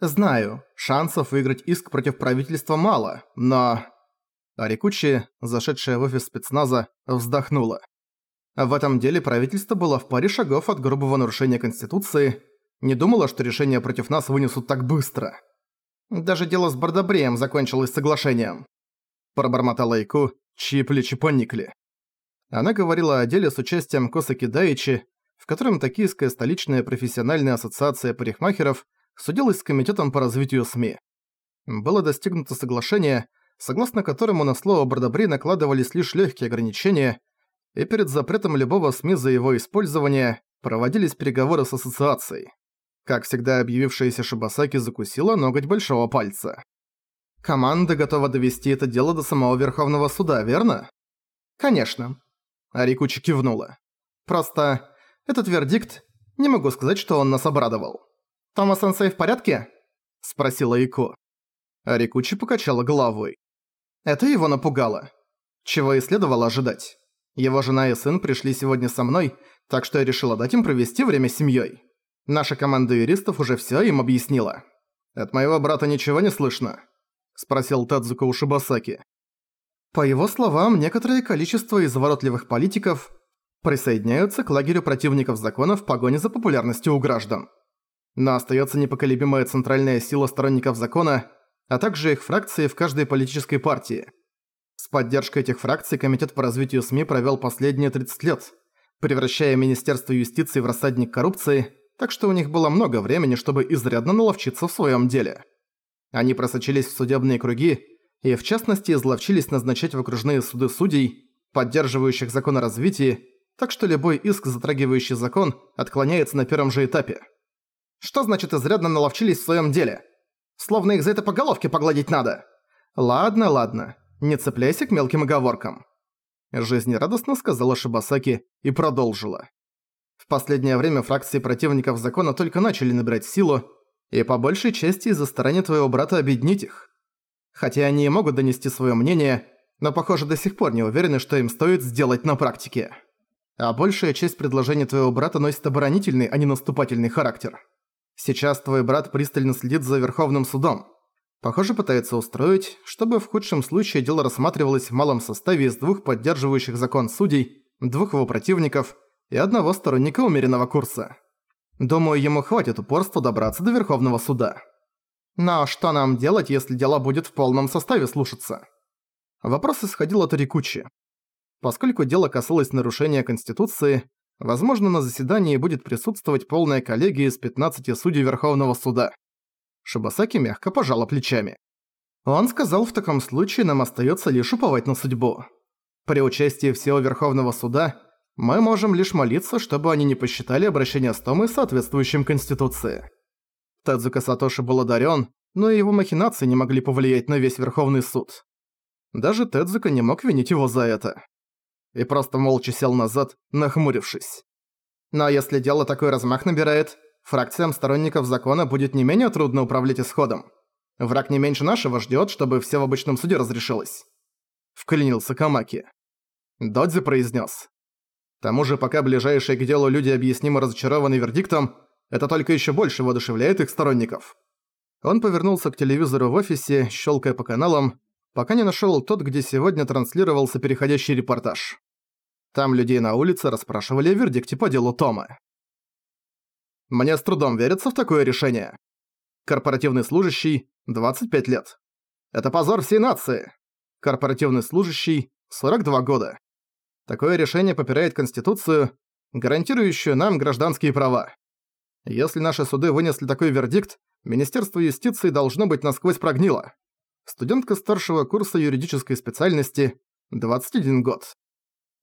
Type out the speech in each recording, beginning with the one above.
Знаю, шансов выиграть иск против правительства мало, но... Арикучи, зашедшая в офис спецназа, вздохнула. В этом деле правительство было в паре шагов от грубого нарушения Конституции, не думала, что решение против нас вынесут так быстро. Даже дело с Бардабреем закончилось соглашением. Пробормотала Ику, чьи плечи поникли. Она говорила о деле с участием Косаки Дайичи, в котором Токийская столичная профессиональная ассоциация парикмахеров судилась с Комитетом по развитию СМИ. Было достигнуто соглашение, согласно которому на слово Бардабри накладывались лишь легкие ограничения, и перед запретом любого СМИ за его использование проводились переговоры с ассоциацией. Как всегда, объявившаяся Шибасаки закусила ноготь большого пальца. «Команда готова довести это дело до самого Верховного Суда, верно?» «Конечно». Арикучи кивнула. «Просто этот вердикт, не могу сказать, что он нас обрадовал». «Тома-сенсей в порядке?» – спросила Ико. Арикучи покачала головой. Это его напугало. Чего и следовало ожидать. Его жена и сын пришли сегодня со мной, так что я решила дать им провести время с семьей. Наша команда юристов уже всё им объяснила. «От моего брата ничего не слышно?» – спросил Тадзуко у Шибасаки. По его словам, некоторое количество изворотливых политиков присоединяются к лагерю противников закона в погоне за популярностью у граждан. Но остаётся непоколебимая центральная сила сторонников закона, а также их фракции в каждой политической партии. С поддержкой этих фракций Комитет по развитию СМИ провёл последние 30 лет, превращая Министерство юстиции в рассадник коррупции, так что у них было много времени, чтобы изрядно наловчиться в своём деле. Они просочились в судебные круги и, в частности, изловчились назначать в окружные суды судей, поддерживающих закон о развитии, так что любой иск, затрагивающий закон, отклоняется на первом же этапе. Что значит изрядно наловчились в своем деле? Словно их за это по головке погладить надо. Ладно, ладно, не цепляйся к мелким оговоркам. Жизнерадостно сказала Шибасаки и продолжила. В последнее время фракции противников закона только начали набирать силу, и по большей части из-за старания твоего брата объединить их. Хотя они и могут донести свое мнение, но, похоже, до сих пор не уверены, что им стоит сделать на практике. А большая часть предложений твоего брата носит оборонительный, а не наступательный характер. Сейчас твой брат пристально следит за Верховным судом. Похоже, пытается устроить, чтобы в худшем случае дело рассматривалось в малом составе из двух поддерживающих закон судей, двух его противников и одного сторонника умеренного курса. Думаю, ему хватит упорства добраться до Верховного суда. Но что нам делать, если дело будет в полном составе слушаться? Вопрос исходил от Рикучи. Поскольку дело касалось нарушения Конституции, Возможно, на заседании будет присутствовать полная коллегия из 15 судей Верховного суда. Шибасаки мягко пожала плечами. Он сказал, в таком случае нам остается лишь уповать на судьбу. При участии всего Верховного суда мы можем лишь молиться, чтобы они не посчитали обращение с Томой соответствующим Конституции. Тадзука Сатоши был одарен, но и его махинации не могли повлиять на весь Верховный суд. Даже Тедзука не мог винить его за это и просто молча сел назад, нахмурившись. Но если дело такой размах набирает, фракциям сторонников закона будет не менее трудно управлять исходом. Враг не меньше нашего ждёт, чтобы все в обычном суде разрешилось. Вклинился Камаки. Додзи произнес. К тому же, пока ближайшие к делу люди объяснимо разочарованы вердиктом, это только ещё больше воодушевляет их сторонников. Он повернулся к телевизору в офисе, щелкая по каналам, пока не нашел тот, где сегодня транслировался переходящий репортаж. Там людей на улице расспрашивали о вердикте по делу Тома. Мне с трудом верится в такое решение. Корпоративный служащий – 25 лет. Это позор всей нации. Корпоративный служащий – 42 года. Такое решение попирает Конституцию, гарантирующую нам гражданские права. Если наши суды вынесли такой вердикт, Министерство юстиции должно быть насквозь прогнило студентка старшего курса юридической специальности, 21 год.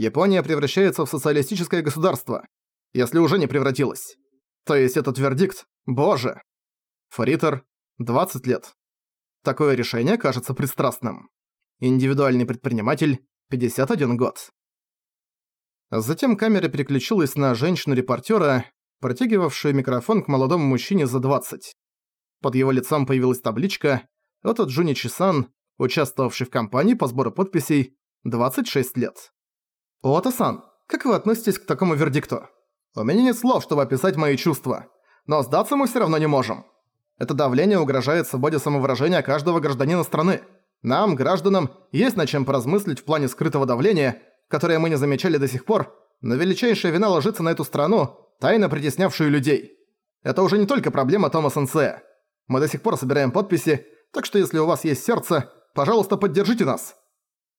Япония превращается в социалистическое государство, если уже не превратилась. То есть этот вердикт, боже. Фаритер, 20 лет. Такое решение кажется пристрастным. Индивидуальный предприниматель, 51 год. Затем камера переключилась на женщину-репортера, протягивавшую микрофон к молодому мужчине за 20. Под его лицом появилась табличка это Джуничи-сан, участвовавший в кампании по сбору подписей, 26 лет. Ото-сан, как вы относитесь к такому вердикту? У меня нет слов, чтобы описать мои чувства, но сдаться мы все равно не можем. Это давление угрожает свободе самовыражения каждого гражданина страны. Нам, гражданам, есть над чем поразмыслить в плане скрытого давления, которое мы не замечали до сих пор, но величайшая вина ложится на эту страну, тайно притеснявшую людей. Это уже не только проблема Тома Сенсея. Мы до сих пор собираем подписи, так что если у вас есть сердце, пожалуйста, поддержите нас.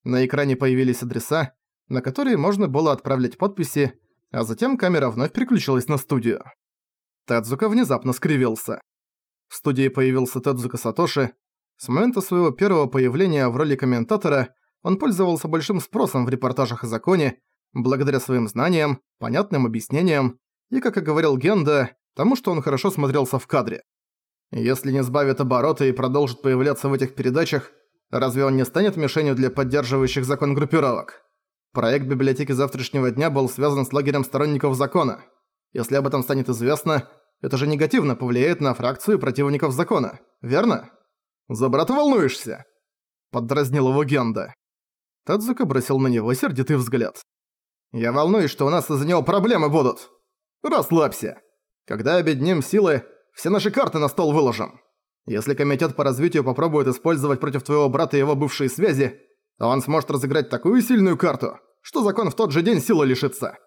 На экране появились адреса, на которые можно было отправлять подписи, а затем камера вновь переключилась на студию. Тадзука внезапно скривился. В студии появился Тадзука Сатоши. С момента своего первого появления в роли комментатора он пользовался большим спросом в репортажах о законе, благодаря своим знаниям, понятным объяснениям и, как и говорил Генда, тому, что он хорошо смотрелся в кадре. Если не сбавит обороты и продолжит появляться в этих передачах, разве он не станет мишенью для поддерживающих закон группировок? Проект библиотеки завтрашнего дня был связан с лагерем сторонников закона. Если об этом станет известно, это же негативно повлияет на фракцию противников закона, верно? За брата волнуешься? Поддразнил его Генда. Тадзука бросил на него сердитый взгляд. «Я волнуюсь, что у нас из-за него проблемы будут. Расслабься. Когда объединим силы, все наши карты на стол выложим. Если комитет по развитию попробует использовать против твоего брата его бывшие связи, он сможет разыграть такую сильную карту, что закон в тот же день силы лишится.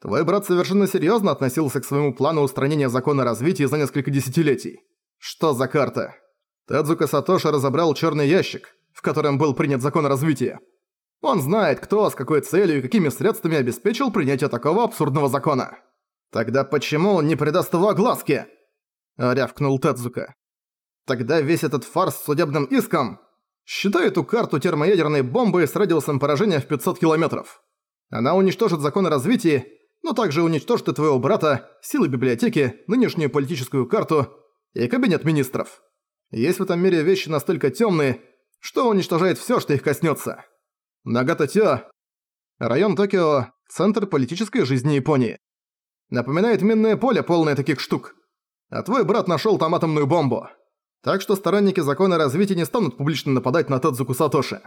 Твой брат совершенно серьезно относился к своему плану устранения закона развития за несколько десятилетий. Что за карта? Тадзука Сатоши разобрал черный ящик, в котором был принят закон развития. Он знает, кто, с какой целью и какими средствами обеспечил принятие такого абсурдного закона. «Тогда почему он не придаст его огласке?» – рявкнул Тедзука. «Тогда весь этот фарс с судебным иском считает эту карту термоядерной бомбой с радиусом поражения в 500 километров. Она уничтожит законы развития, но также уничтожит и твоего брата, силы библиотеки, нынешнюю политическую карту и кабинет министров. Есть в этом мире вещи настолько темные, что уничтожает все, что их коснется. Нагата-Тё, район Токио, центр политической жизни Японии. Напоминает минное поле, полное таких штук. А твой брат нашёл там атомную бомбу. Так что сторонники закона развития не станут публично нападать на Тадзуку Сатоши.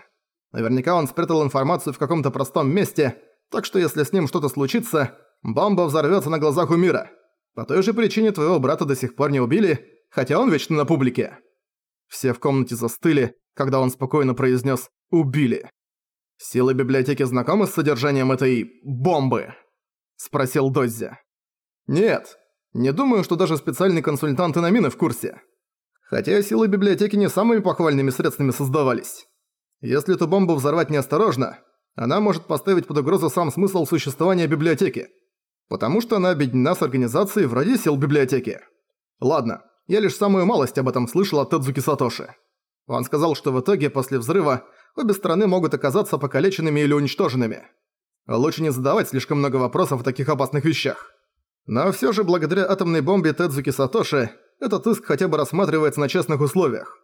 Наверняка он спрятал информацию в каком-то простом месте, так что если с ним что-то случится, бомба взорвётся на глазах у мира. По той же причине твоего брата до сих пор не убили, хотя он вечно на публике. Все в комнате застыли, когда он спокойно произнес «убили». Силы библиотеки знакомы с содержанием этой бомбы? Спросил Доззи. Нет, не думаю, что даже специальные консультанты на мины в курсе. Хотя силы библиотеки не самыми похвальными средствами создавались. Если эту бомбу взорвать неосторожно, она может поставить под угрозу сам смысл существования библиотеки. Потому что она объединена с организацией вроде сил библиотеки. Ладно, я лишь самую малость об этом слышал от Тедзуки Сатоши. Он сказал, что в итоге, после взрыва, обе стороны могут оказаться покалеченными или уничтоженными. Лучше не задавать слишком много вопросов о таких опасных вещах. Но всё же благодаря атомной бомбе Тедзуки Сатоши этот иск хотя бы рассматривается на честных условиях.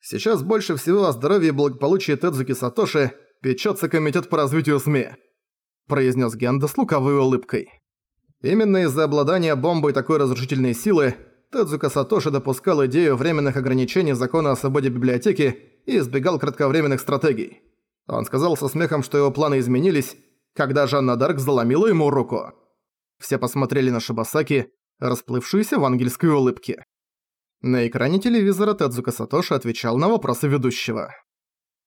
Сейчас больше всего о здоровье и благополучии Тедзуки Сатоши печётся Комитет по развитию СМИ», произнес Генда с лукавой улыбкой. Именно из-за обладания бомбой такой разрушительной силы Тедзука Сатоши допускал идею временных ограничений закона о свободе библиотеки и избегал кратковременных стратегий. Он сказал со смехом, что его планы изменились, когда Жанна Дарк заломила ему руку. Все посмотрели на Шибасаки, расплывшуюся в ангельской улыбке. На экране телевизора Тадзука Сатоши отвечал на вопросы ведущего.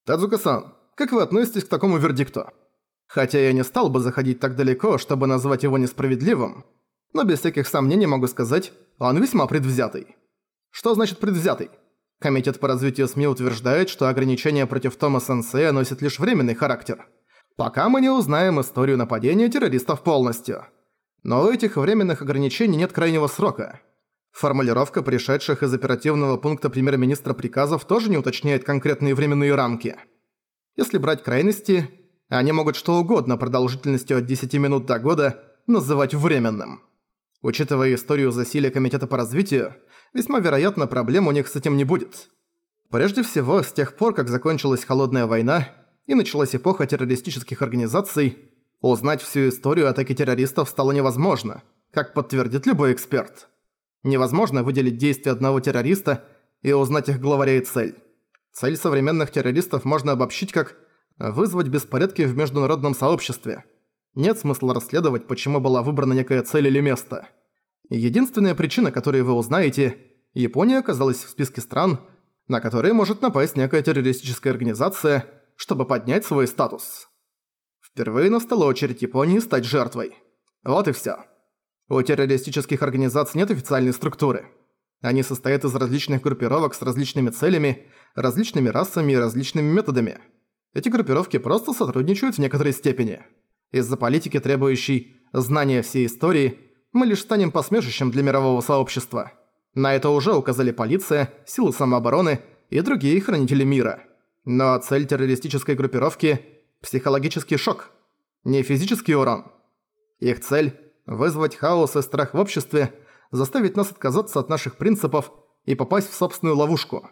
«Тадзука-сан, как вы относитесь к такому вердикту? Хотя я не стал бы заходить так далеко, чтобы назвать его несправедливым, но без всяких сомнений могу сказать, он весьма предвзятый. Что значит предвзятый? Комитет по развитию СМИ утверждает, что ограничения против Тома Сенсея носят лишь временный характер, пока мы не узнаем историю нападения террористов полностью. Но у этих временных ограничений нет крайнего срока. Формулировка пришедших из оперативного пункта премьер-министра приказов тоже не уточняет конкретные временные рамки. Если брать крайности, они могут что угодно продолжительностью от 10 минут до года называть временным. Учитывая историю засилия Комитета по развитию, весьма вероятно проблем у них с этим не будет. Прежде всего, с тех пор, как закончилась Холодная война и началась эпоха террористических организаций, Узнать всю историю атаки террористов стало невозможно, как подтвердит любой эксперт. Невозможно выделить действия одного террориста и узнать их главаря и цель. Цель современных террористов можно обобщить как «вызвать беспорядки в международном сообществе». Нет смысла расследовать, почему была выбрана некая цель или место. Единственная причина, которую вы узнаете, Япония оказалась в списке стран, на которые может напасть некая террористическая организация, чтобы поднять свой статус. Впервые настала очередь Японии стать жертвой. Вот и всё. У террористических организаций нет официальной структуры. Они состоят из различных группировок с различными целями, различными расами и различными методами. Эти группировки просто сотрудничают в некоторой степени. Из-за политики, требующей знания всей истории, мы лишь станем посмешищем для мирового сообщества. На это уже указали полиция, силы самообороны и другие хранители мира. Но цель террористической группировки – психологический шок, не физический урон. Их цель – вызвать хаос и страх в обществе – заставить нас отказаться от наших принципов и попасть в собственную ловушку.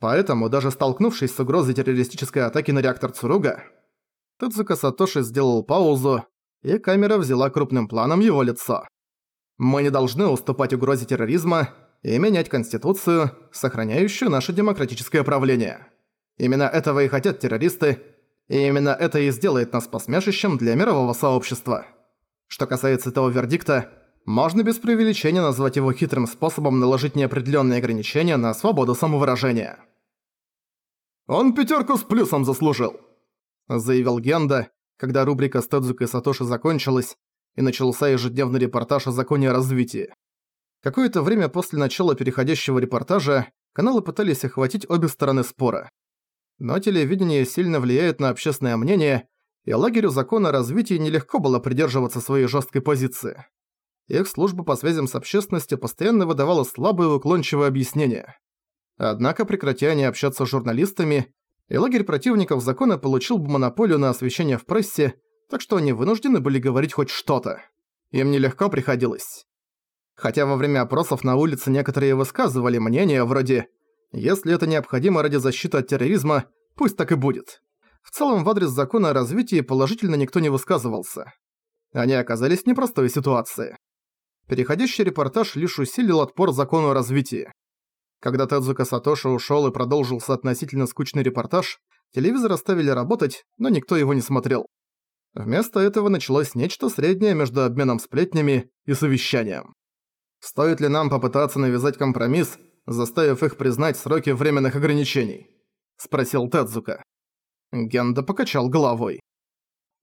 Поэтому, даже столкнувшись с угрозой террористической атаки на реактор Цуруга, Тедзука Сатоши сделал паузу, и камера взяла крупным планом его лицо. Мы не должны уступать угрозе терроризма и менять Конституцию, сохраняющую наше демократическое правление. Именно этого и хотят террористы, и именно это и сделает нас посмешищем для мирового сообщества. Что касается этого вердикта, можно без преувеличения назвать его хитрым способом наложить неопределенные ограничения на свободу самовыражения. «Он пятерку с плюсом заслужил», — заявил Генда, когда рубрика с Тедзука и Сатоши закончилась, и начался ежедневный репортаж о законе о развитии. Какое-то время после начала переходящего репортажа каналы пытались охватить обе стороны спора. Но телевидение сильно влияет на общественное мнение, и лагерю закона о развитии нелегко было придерживаться своей жесткой позиции их служба по связям с общественностью постоянно выдавала слабые уклончивые объяснения. Однако, прекратя они общаться с журналистами, и лагерь противников закона получил бы монополию на освещение в прессе, так что они вынуждены были говорить хоть что-то. Им нелегко приходилось. Хотя во время опросов на улице некоторые высказывали мнение вроде «Если это необходимо ради защиты от терроризма, пусть так и будет». В целом в адрес закона о развитии положительно никто не высказывался. Они оказались в непростой ситуации. Переходящий репортаж лишь усилил отпор закону о развитии. Когда Тедзука Сатоши ушёл и продолжился относительно скучный репортаж, телевизор оставили работать, но никто его не смотрел. Вместо этого началось нечто среднее между обменом сплетнями и совещанием. Стоит ли нам попытаться навязать компромисс, заставив их признать сроки временных ограничений? Спросил Тедзука. Генда покачал головой.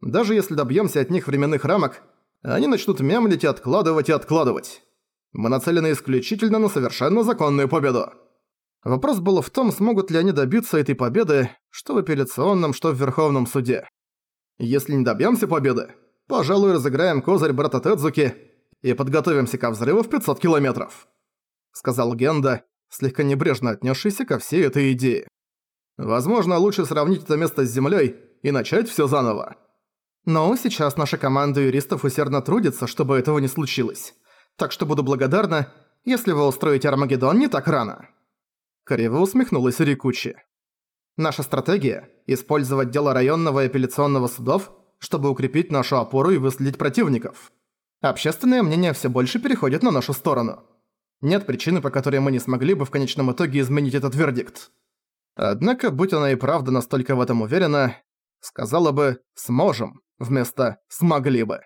Даже если добьёмся от них временных рамок, они начнут мямлить и откладывать и откладывать. Мы нацелены исключительно на совершенно законную победу. Вопрос был в том, смогут ли они добиться этой победы, что в апелляционном, что в Верховном суде. Если не добьемся победы, пожалуй, разыграем козырь брата Тедзуки и подготовимся ко взрыву в 500 километров», — сказал Генда, слегка небрежно отнесшийся ко всей этой идее. «Возможно, лучше сравнить это место с землей и начать все заново». Но сейчас наша команда юристов усердно трудится, чтобы этого не случилось. Так что буду благодарна, если вы устроите Армагеддон не так рано». Криво усмехнулась Рикучи. «Наша стратегия – использовать дело районного и апелляционного судов, чтобы укрепить нашу опору и выследить противников. Общественное мнение все больше переходит на нашу сторону. Нет причины, по которой мы не смогли бы в конечном итоге изменить этот вердикт. Однако, будь она и правда настолько в этом уверена, сказала бы «сможем» вместо «смогли бы».